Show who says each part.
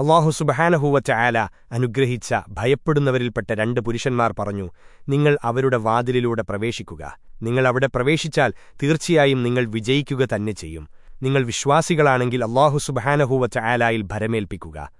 Speaker 1: അള്ളാഹു സുബഹാനഹൂവറ്റ ആല അനുഗ്രഹിച്ച ഭയപ്പെടുന്നവരിൽപ്പെട്ട രണ്ട് പുരുഷന്മാർ പറഞ്ഞു നിങ്ങൾ അവരുടെ വാതിലിലൂടെ പ്രവേശിക്കുക. നിങ്ങൾ അവിടെ പ്രവേശിച്ചാൽ തീർച്ചയായും നിങ്ങൾ വിജയിക്കുക തന്നെ ചെയ്യും. നിങ്ങൾ വിശ്വാസികളാണെങ്കിൽ അള്ളാഹു സുബഹാനഹൂവറ്റ ആലായിൽ ഭരമേൽപ്പിക്കുക.